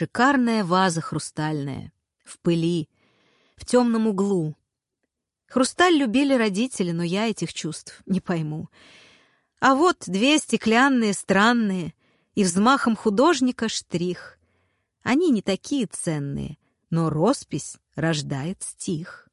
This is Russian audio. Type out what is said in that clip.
Шикарная ваза хрустальная, в пыли, в темном углу. Хрусталь любили родители, но я этих чувств не пойму. А вот две стеклянные, странные, и взмахом художника штрих. Они не такие ценные, но роспись рождает стих.